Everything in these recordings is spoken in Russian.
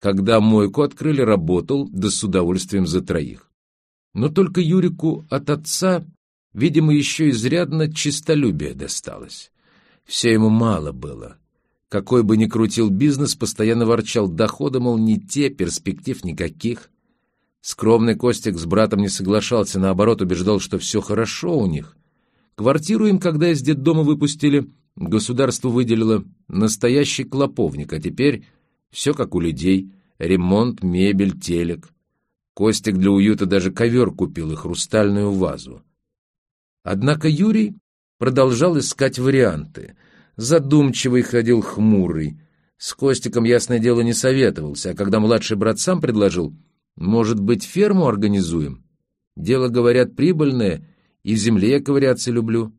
Когда мойку открыли, работал, да с удовольствием за троих. Но только Юрику от отца, видимо, еще изрядно чистолюбие досталось. Все ему мало было. Какой бы ни крутил бизнес, постоянно ворчал доходы, мол, не те, перспектив никаких. Скромный Костик с братом не соглашался, наоборот, убеждал, что все хорошо у них. Квартиру им, когда из детдома выпустили, государство выделило настоящий клоповник, а теперь все как у людей. Ремонт, мебель, телек. Костик для уюта даже ковер купил и хрустальную вазу. Однако Юрий продолжал искать варианты. Задумчивый ходил хмурый. С Костиком, ясное дело, не советовался, а когда младший брат сам предложил, может быть, ферму организуем? Дело, говорят, прибыльное, и в земле ковыряться люблю.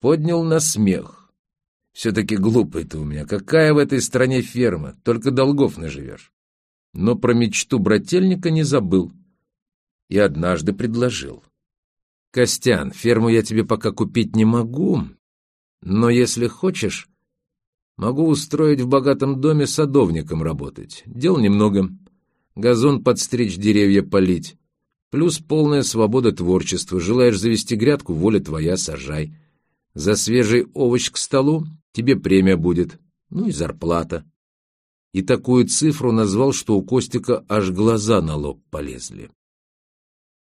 Поднял на смех. Все-таки глупый ты у меня. Какая в этой стране ферма? Только долгов наживешь. Но про мечту брательника не забыл. И однажды предложил. Костян, ферму я тебе пока купить не могу, но если хочешь, могу устроить в богатом доме садовником работать. Дел немного. Газон подстричь, деревья полить. Плюс полная свобода творчества. Желаешь завести грядку, воля твоя, сажай. За свежий овощ к столу тебе премия будет. Ну и зарплата. И такую цифру назвал, что у Костика аж глаза на лоб полезли.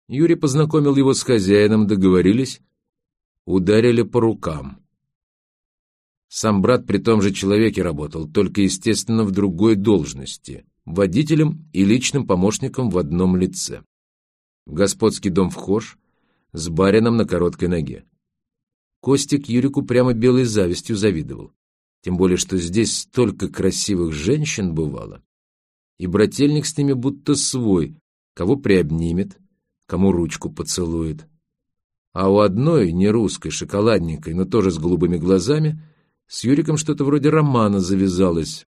Юрий познакомил его с хозяином, договорились, ударили по рукам. Сам брат при том же человеке работал, только, естественно, в другой должности, водителем и личным помощником в одном лице. В господский дом вхож, с барином на короткой ноге. Костик Юрику прямо белой завистью завидовал. Тем более, что здесь столько красивых женщин бывало. И брательник с ними будто свой, кого приобнимет, кому ручку поцелует. А у одной, не русской, шоколадненькой, но тоже с голубыми глазами, с Юриком что-то вроде романа завязалось.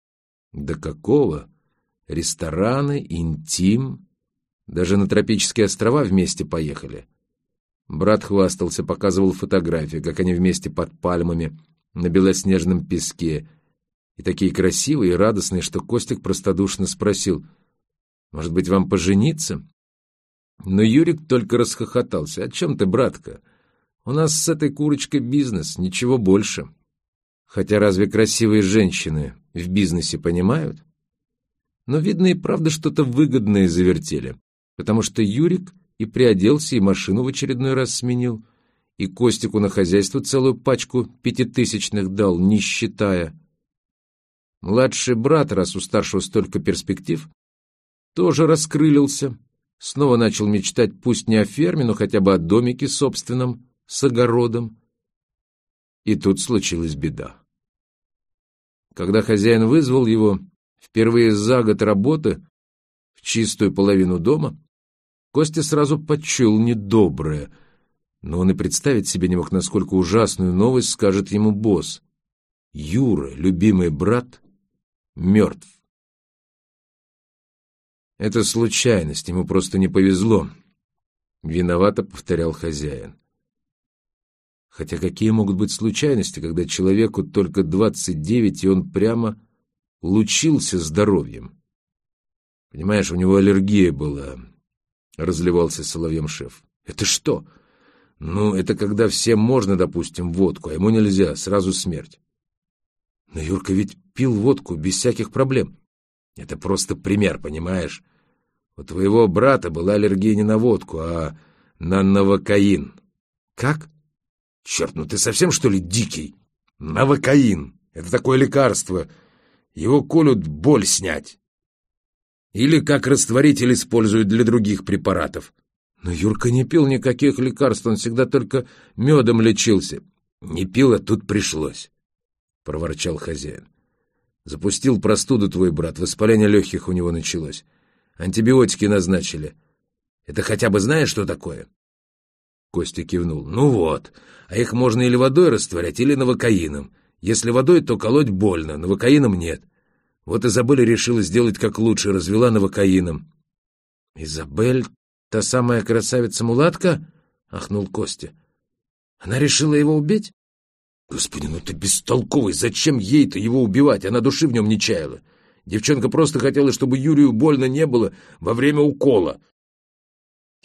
Да какого? Рестораны, интим. Даже на тропические острова вместе поехали. Брат хвастался, показывал фотографии, как они вместе под пальмами, на белоснежном песке. И такие красивые и радостные, что Костик простодушно спросил, «Может быть, вам пожениться?» Но Юрик только расхохотался. «О чем ты, братка? У нас с этой курочкой бизнес, ничего больше. Хотя разве красивые женщины в бизнесе понимают?» Но, видно, и правда что-то выгодное завертели, потому что Юрик и приоделся, и машину в очередной раз сменил, и Костику на хозяйство целую пачку пятитысячных дал, не считая. Младший брат, раз у старшего столько перспектив, тоже раскрылился, Снова начал мечтать пусть не о ферме, но хотя бы о домике собственном, с огородом. И тут случилась беда. Когда хозяин вызвал его, впервые за год работы, в чистую половину дома, Костя сразу почуял недоброе, но он и представить себе не мог, насколько ужасную новость скажет ему босс. Юра, любимый брат, мертв. Это случайность, ему просто не повезло. Виновато повторял хозяин. Хотя какие могут быть случайности, когда человеку только двадцать девять, и он прямо лучился здоровьем? Понимаешь, у него аллергия была, разливался соловьем шеф. Это что? Ну, это когда всем можно, допустим, водку, а ему нельзя, сразу смерть. Но Юрка ведь пил водку без всяких проблем. Это просто пример, понимаешь? У твоего брата была аллергия не на водку, а на новокаин. Как? Черт, ну ты совсем, что ли, дикий? Новокаин. Это такое лекарство. Его колют боль снять. Или как растворитель используют для других препаратов. Но Юрка не пил никаких лекарств, он всегда только медом лечился. Не пил, а тут пришлось, — проворчал хозяин. Запустил простуду твой брат, воспаление легких у него началось. Антибиотики назначили. Это хотя бы знаешь, что такое?» Костя кивнул. «Ну вот. А их можно или водой растворять, или новокаином. Если водой, то колоть больно, новокаином нет. Вот Изабель решила сделать как лучше, развела новокаином». «Изабель, та самая красавица-мулатка?» — ахнул Костя. «Она решила его убить?» «Господи, ну ты бестолковый! Зачем ей-то его убивать? Она души в нем не чаяла. Девчонка просто хотела, чтобы Юрию больно не было во время укола.